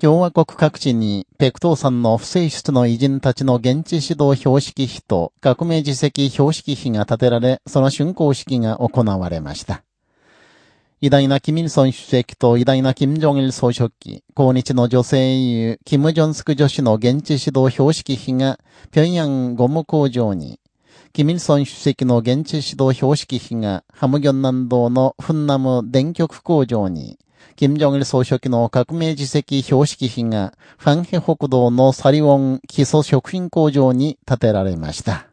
共和国各地に、ペクトーさんの不正室の偉人たちの現地指導標識碑と革命自責標識碑が建てられ、その竣工式が行われました。偉大なキミルソン主席と偉大なキム・ジョンイル総書記、抗日の女性英雄、キム・ジョンスク女子の現地指導標識碑が、平壌ゴム工場に、キミルソン主席の現地指導標識碑が、ハムギョン南道のフンナム電極工場に、金正日総書記の革命自責標識碑が、ファンヘ北道のサリウォン基礎食品工場に建てられました。